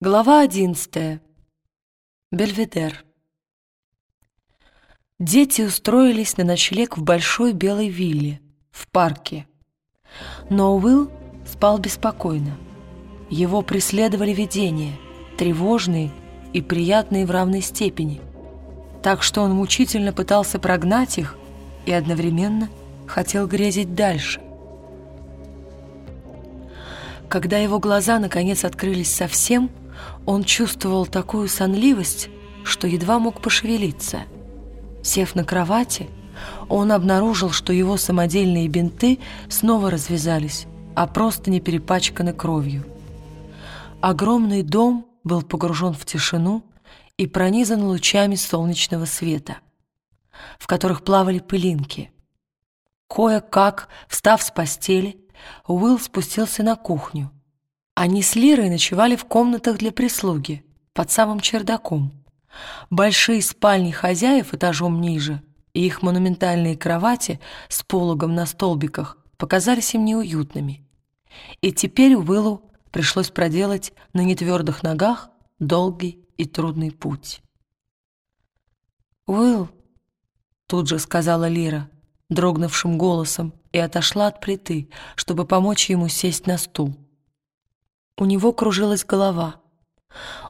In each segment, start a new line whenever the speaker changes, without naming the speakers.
Глава одиннадцатая. Бельведер. Дети устроились на ночлег в большой белой вилле, в парке. Но Уилл спал беспокойно. Его преследовали видения, тревожные и приятные в равной степени, так что он мучительно пытался прогнать их и одновременно хотел грезить дальше. Когда его глаза наконец открылись совсем, он чувствовал такую сонливость, что едва мог пошевелиться. Сев на кровати, он обнаружил, что его самодельные бинты снова развязались, а просто не перепачканы кровью. Огромный дом был погружен в тишину и пронизан лучами солнечного света, в которых плавали пылинки. Кое-как, встав с постели, Уилл спустился на кухню. Они с Лирой ночевали в комнатах для прислуги, под самым чердаком. Большие спальни хозяев этажом ниже и их монументальные кровати с пологом на столбиках показались им неуютными. И теперь Уиллу пришлось проделать на нетвердых ногах долгий и трудный путь. «Уилл», — тут же сказала Лира, дрогнувшим голосом, и отошла от плиты, чтобы помочь ему сесть на стул. У него кружилась голова.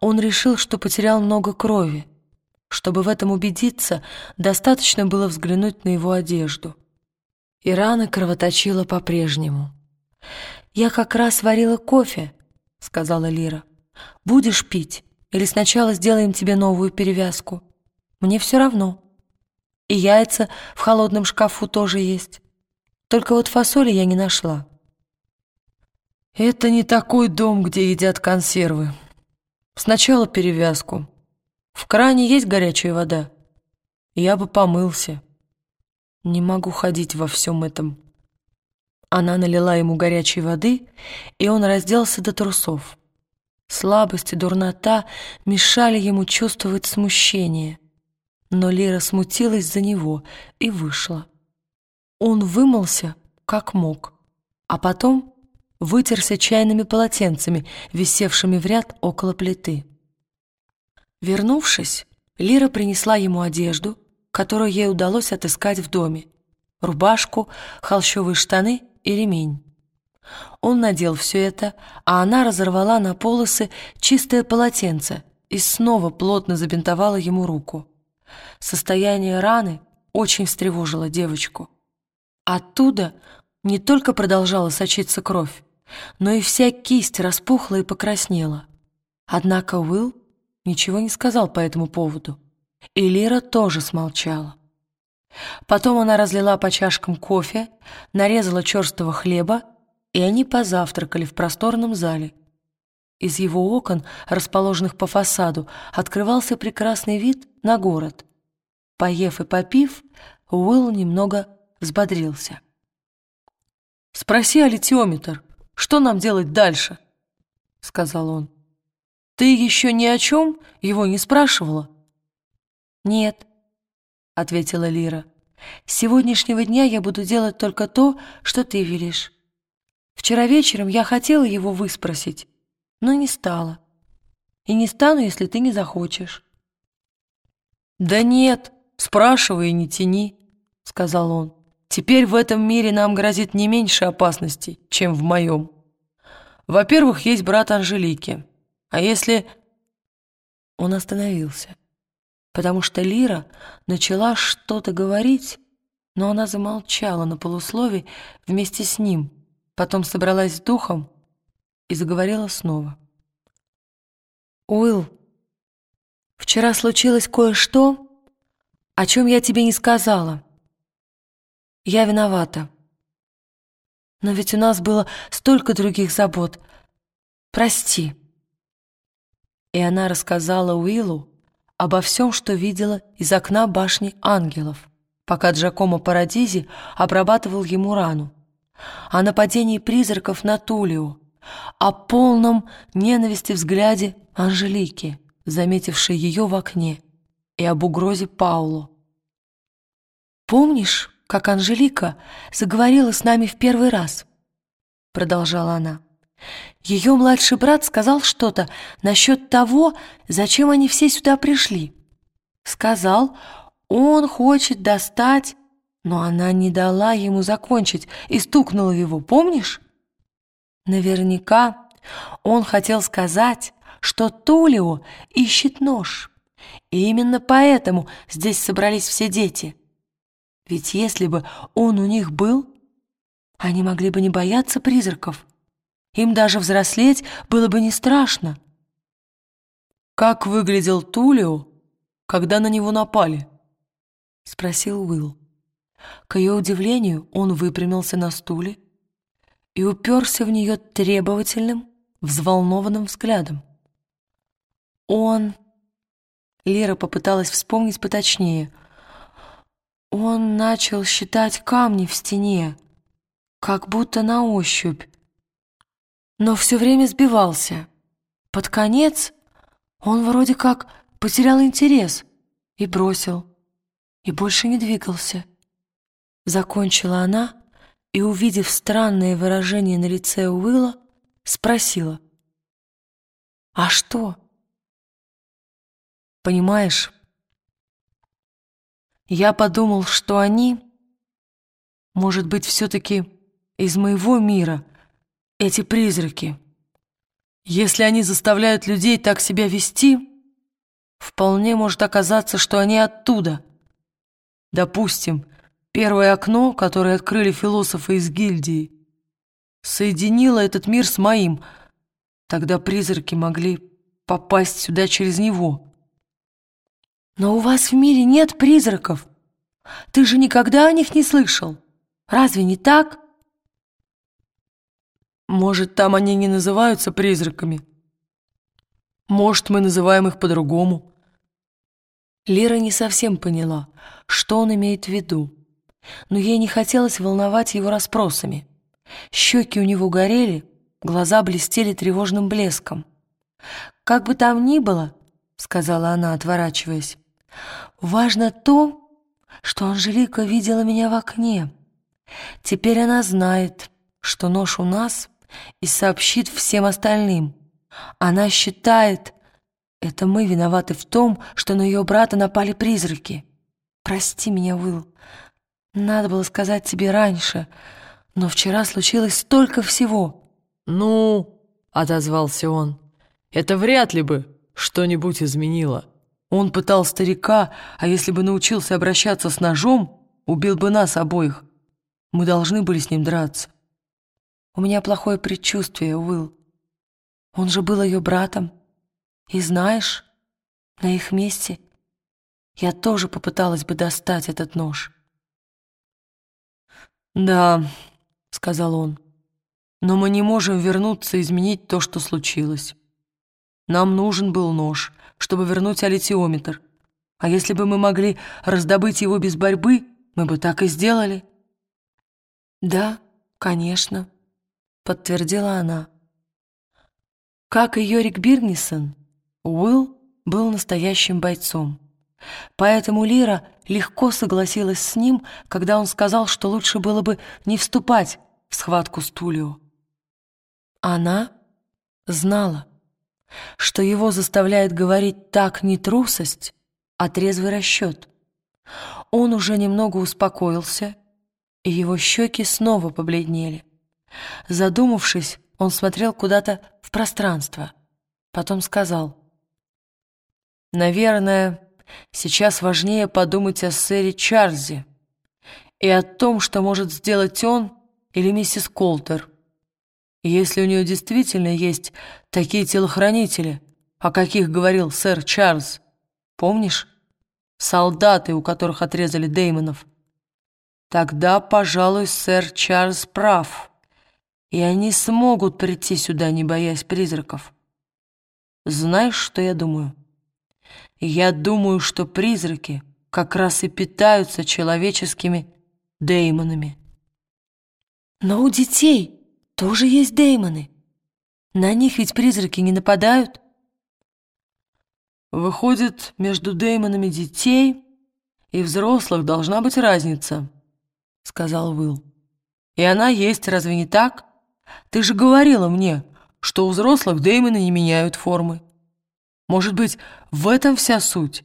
Он решил, что потерял много крови. Чтобы в этом убедиться, достаточно было взглянуть на его одежду. И рана кровоточила по-прежнему. «Я как раз варила кофе», — сказала Лира. «Будешь пить? Или сначала сделаем тебе новую перевязку? Мне все равно. И яйца в холодном шкафу тоже есть. Только вот фасоли я не нашла».
«Это не такой дом, где едят консервы. Сначала перевязку. В кране есть горячая вода? Я бы помылся. Не могу ходить во всем этом». Она налила ему горячей воды, и он разделся до трусов. Слабость и дурнота мешали ему чувствовать смущение. Но Лера смутилась за него и вышла. Он вымылся, как мог, а потом вытерся чайными полотенцами, висевшими в ряд около плиты. Вернувшись, Лира принесла ему одежду, которую ей удалось отыскать в доме, рубашку, холщовые штаны и ремень. Он надел все это, а она разорвала на полосы чистое полотенце и снова плотно забинтовала ему руку. Состояние раны очень встревожило девочку. Оттуда не только продолжала сочиться кровь, но и вся кисть распухла и покраснела. Однако Уилл ничего не сказал по этому поводу, и Лира тоже смолчала. Потом она разлила по чашкам кофе, нарезала черстого хлеба, и они позавтракали в просторном зале. Из его окон, расположенных по фасаду, открывался прекрасный вид на город. Поев и попив, Уилл немного взбодрился. «Спроси аллитиометр, что нам делать дальше?» — сказал он. «Ты еще ни о чем его не спрашивала?»
«Нет», — ответила Лира. «С сегодняшнего дня я буду делать только то, что ты велишь. Вчера вечером я хотела его выспросить, но не стала. И не стану, если ты не захочешь».
«Да нет, спрашивай и не тяни», — сказал он. Теперь в этом мире нам грозит не меньше опасностей, чем в моем. Во-первых, есть брат Анжелики. А если...»
Он остановился, потому что Лира начала что-то говорить, но она замолчала на полуслове вместе с ним, потом собралась с духом и заговорила снова. «Уилл, вчера случилось кое-что, о чем я тебе не сказала». Я виновата. Но ведь у нас было столько других забот. Прости. И она рассказала Уиллу обо всем, что видела из окна башни ангелов, пока Джакомо Парадизи обрабатывал ему рану, о нападении призраков на Тулио, о полном ненависти взгляде Анжелики, заметившей ее в окне, и об угрозе Паулу. «Помнишь, как Анжелика заговорила с нами в первый раз, продолжала она. Ее младший брат сказал что-то насчет того, зачем они все сюда пришли. Сказал, он хочет достать, но она не дала ему закончить и стукнула его, помнишь? Наверняка он хотел сказать, что Тулио ищет нож. И именно поэтому здесь собрались все дети. Ведь если бы он у них был, они могли бы не бояться призраков. Им даже взрослеть было бы не страшно.
«Как выглядел Тулио, когда на него напали?» — спросил Уилл.
К ее удивлению он выпрямился на стуле и уперся в нее требовательным, взволнованным взглядом. Он... Лера попыталась вспомнить поточнее. Он начал считать камни в стене, как будто на ощупь, но все время сбивался. Под конец он вроде как потерял интерес и бросил, и больше не двигался. Закончила она и, увидев странное выражение на лице Уилла, спросила. «А что?» «Понимаешь, я подумал, что они, может быть, все-таки из моего мира, эти призраки. Если они заставляют людей так себя вести, вполне может оказаться, что они оттуда. Допустим, Первое окно, которое открыли философы из гильдии, соединило этот мир с моим. Тогда призраки могли попасть сюда через него. Но у вас в мире нет призраков. Ты же никогда о них не слышал. Разве не так?
Может, там они не называются призраками? Может, мы называем их по-другому?
Лера не совсем поняла, что он имеет в виду но ей не хотелось волновать его расспросами. Щеки у него горели, глаза блестели тревожным блеском. «Как бы там ни было», — сказала она, отворачиваясь, «важно то, что Анжелика видела меня в окне. Теперь она знает, что нож у нас, и сообщит всем остальным. Она считает, это мы виноваты в том, что на ее брата напали призраки. Прости меня, Уилл, надо было сказать тебе раньше, но вчера случилось столько всего.
Ну, отозвался он, это вряд ли бы что-нибудь изменило. Он пытал старика, а если бы научился обращаться с ножом, убил бы нас обоих. Мы должны были с ним драться.
У меня плохое предчувствие, Уилл. Он же был ее братом. И знаешь, на их месте я тоже попыталась бы достать этот нож.
«Да», — сказал он, — «но мы не можем вернуться и изменить то, что случилось. Нам нужен был нож, чтобы вернуть аллитиометр. А если бы мы могли раздобыть его без борьбы, мы бы так и сделали».
«Да, конечно», — подтвердила она. Как и Йорик Бирнисон, Уилл был настоящим бойцом. Поэтому Лира легко согласилась с ним, когда он сказал, что лучше было бы не вступать в схватку с Тулио. Она знала, что его заставляет говорить так не трусость, а трезвый расчет. Он уже немного успокоился, и его щеки снова побледнели. Задумавшись, он смотрел куда-то в пространство. Потом сказал, «Наверное, Сейчас важнее подумать о сэре Чарльзе и о том, что может сделать он или миссис Колтер. Если у нее действительно есть такие телохранители, о каких говорил сэр Чарльз, помнишь? Солдаты, у которых отрезали Деймонов. Тогда, пожалуй, сэр Чарльз прав, и они смогут прийти сюда, не боясь призраков. Знаешь, что я думаю?» Я думаю, что призраки как раз и питаются человеческими деймонами. Но у детей тоже есть деймоны. На них ведь призраки не нападают.
Выходит, между деймонами детей и взрослых должна быть разница, сказал Уилл. И она есть, разве не так? Ты же говорила мне, что у взрослых демоны не меняют формы. Может быть, в этом вся суть?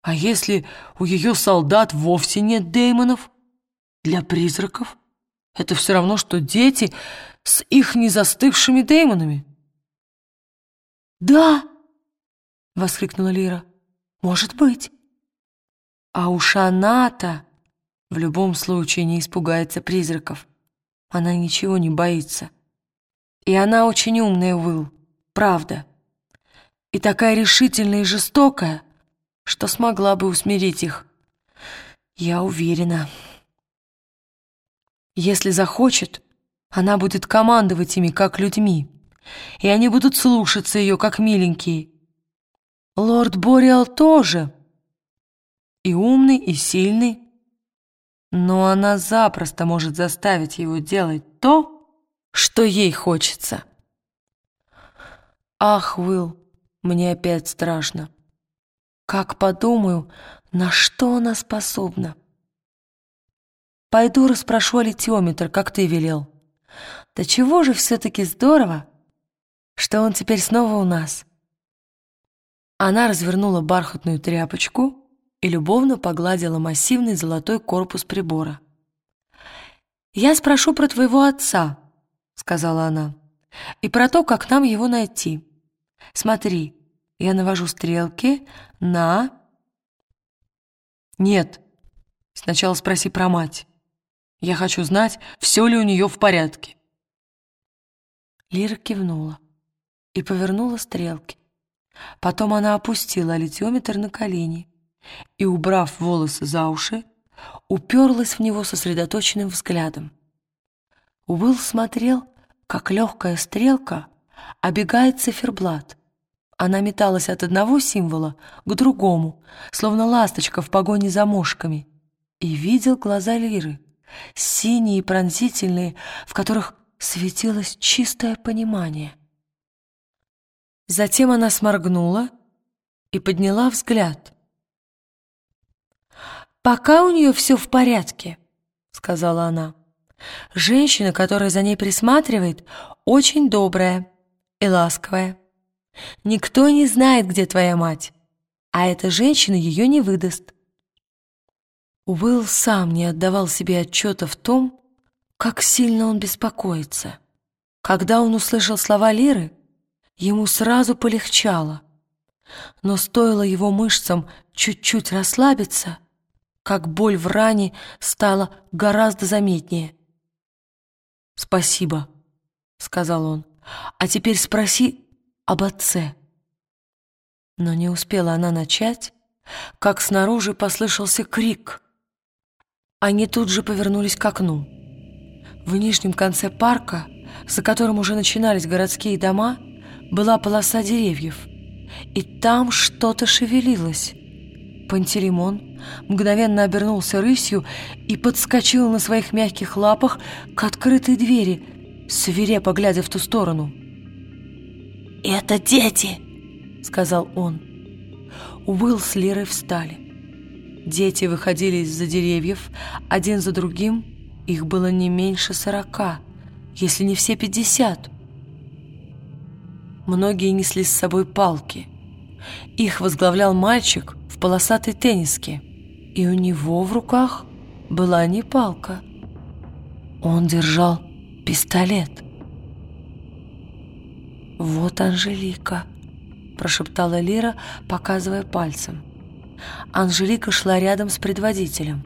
А если у ее солдат вовсе нет демонов? Для призраков это все равно, что дети с их незастывшими демонами.
«Да!» — воскликнула Лира. «Может быть. А уж она-то в любом случае не испугается призраков. Она ничего не боится. И она очень умная, Уилл, правда. И такая решительная и жестокая, что смогла бы усмирить их. Я уверена. Если захочет, она будет командовать ими, как людьми, и они будут слушаться ее, как миленькие. Лорд Бориал тоже. И умный, и сильный. Но она запросто может заставить его делать то, что ей хочется. Ах, Уилл, мне опять страшно. Как подумаю, на что она способна. Пойду расспрошу аллитиометр, как ты велел. Да чего же все-таки здорово, что он теперь снова у нас. Она развернула бархатную тряпочку и любовно погладила массивный золотой корпус прибора. «Я спрошу про твоего отца», — сказала она, — «и про то, как нам его найти. Смотри, я навожу стрелки на...» «Нет, сначала спроси про мать. Я хочу знать, все ли у нее в порядке». Лира кивнула и повернула стрелки. Потом она опустила литиометр на колени и, убрав волосы за уши, уперлась в него сосредоточенным взглядом. Уилл смотрел, как легкая стрелка обегает циферблат. Она металась от одного символа к другому, словно ласточка в погоне за мошками, и видел глаза Лиры, синие и пронзительные, в которых светилось чистое понимание. Затем она сморгнула и подняла взгляд — «Пока у нее все в порядке», — сказала она. «Женщина, которая за ней присматривает, очень добрая и ласковая. Никто не знает, где твоя мать, а эта женщина ее не выдаст». Уилл сам не отдавал себе отчета в том, как сильно он беспокоится. Когда он услышал слова Лиры, ему сразу полегчало. Но стоило его мышцам чуть-чуть расслабиться — как боль в ране стала гораздо заметнее. «Спасибо», — сказал он, — «а теперь спроси об отце». Но не успела она начать, как снаружи послышался крик. Они тут же повернулись к окну. В нижнем конце парка, за которым уже начинались городские дома, была полоса деревьев, и там что-то шевелилось. Пантелеймон мгновенно обернулся рысью и подскочил на своих мягких лапах к открытой двери, свирепо глядя в ту сторону. «Это дети!» — сказал он.
Уилл с Лирой встали. Дети выходили из-за деревьев, один за другим. Их было не меньше сорока, если не все пятьдесят. Многие несли с собой палки. Их возглавлял мальчик, полосатой тенниске, и у него в руках была не палка. Он держал пистолет. «Вот Анжелика», — прошептала Лира, показывая пальцем. Анжелика шла рядом с предводителем.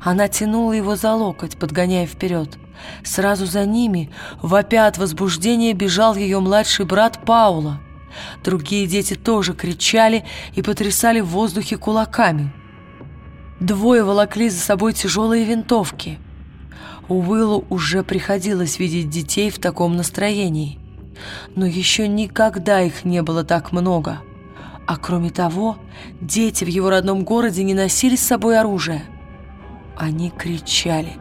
Она тянула его за локоть, подгоняя вперед. Сразу за ними, вопя от возбуждения, бежал ее младший брат Паула — Другие дети тоже кричали и потрясали в воздухе кулаками. Двое волокли за собой тяжелые винтовки. Уиллу уже приходилось видеть детей в таком настроении. Но еще никогда их не было так много. А кроме того, дети в его родном городе не носили с собой оружие. Они кричали.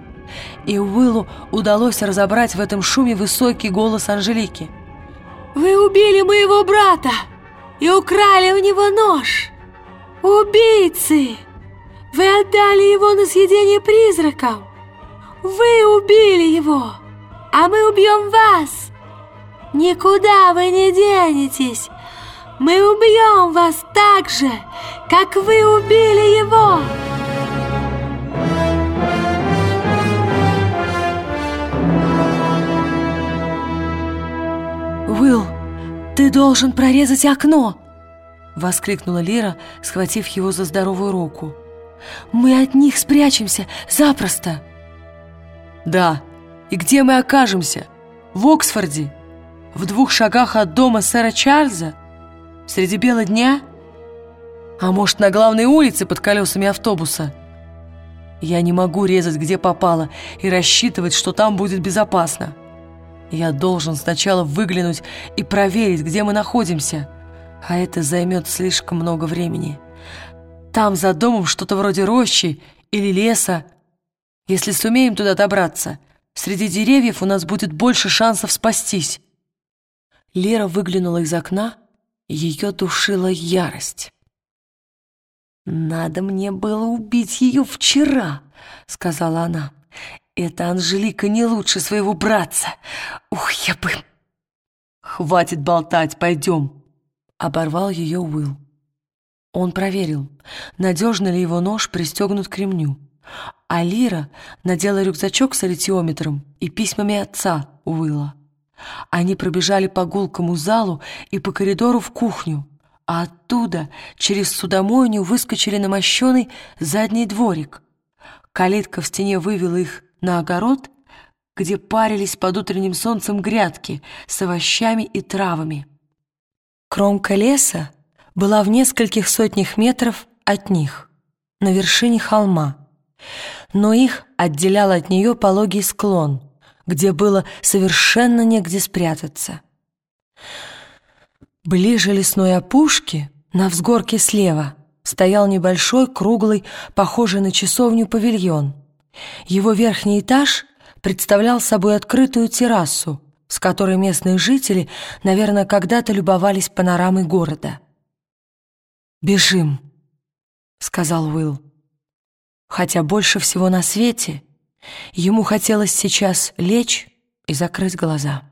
И Уиллу удалось разобрать в этом шуме высокий голос Анжелики –
вы убили моего брата и украли у него нож. Убийцы! Вы отдали его на съедение призракам. Вы убили его, а мы убьем вас.
никуда вы не денетесь. Мы убьем вас так же, как вы убили его.
Уилл, ты должен прорезать окно!» Воскликнула Лира, схватив его за здоровую руку. «Мы от них спрячемся запросто!» «Да, и где мы окажемся? В Оксфорде? В двух шагах от дома сэра Чарльза? Среди бела дня? А может, на главной улице под колесами автобуса?» Я не могу резать, где попало, и рассчитывать, что там будет безопасно. Я должен сначала выглянуть и проверить, где мы находимся, а это займет слишком много времени. Там за домом что-то вроде рощи или леса. Если сумеем туда добраться, среди деревьев у нас будет больше шансов спастись. Лера выглянула из окна, ее душила ярость. «Надо мне было убить ее вчера», — сказала она. «Эта Анжелика не лучше своего братца. Ух, я бы...» «Хватит болтать, пойдем», — оборвал ее Уилл. Он проверил, надежно ли его нож пристегнут к ремню. А Лира надела рюкзачок с аритиометром и письмами отца Уилла. Они пробежали по гулкому залу и по коридору в кухню, а оттуда через судомойню выскочили на мощеный задний дворик. Калитка в стене вывела их на огород, где парились под утренним солнцем грядки с овощами и травами. Кромка леса была в нескольких сотнях метров от них, на вершине холма, но их отделял от нее пологий склон, где было совершенно негде спрятаться. Ближе лесной опушки, на взгорке слева, стоял небольшой, круглый, похожий на часовню павильон. Его верхний этаж представлял собой открытую террасу, с которой местные жители, наверное, когда-то любовались панорамой города. «Бежим», — сказал Уилл. Хотя больше всего на свете ему хотелось сейчас лечь и закрыть глаза.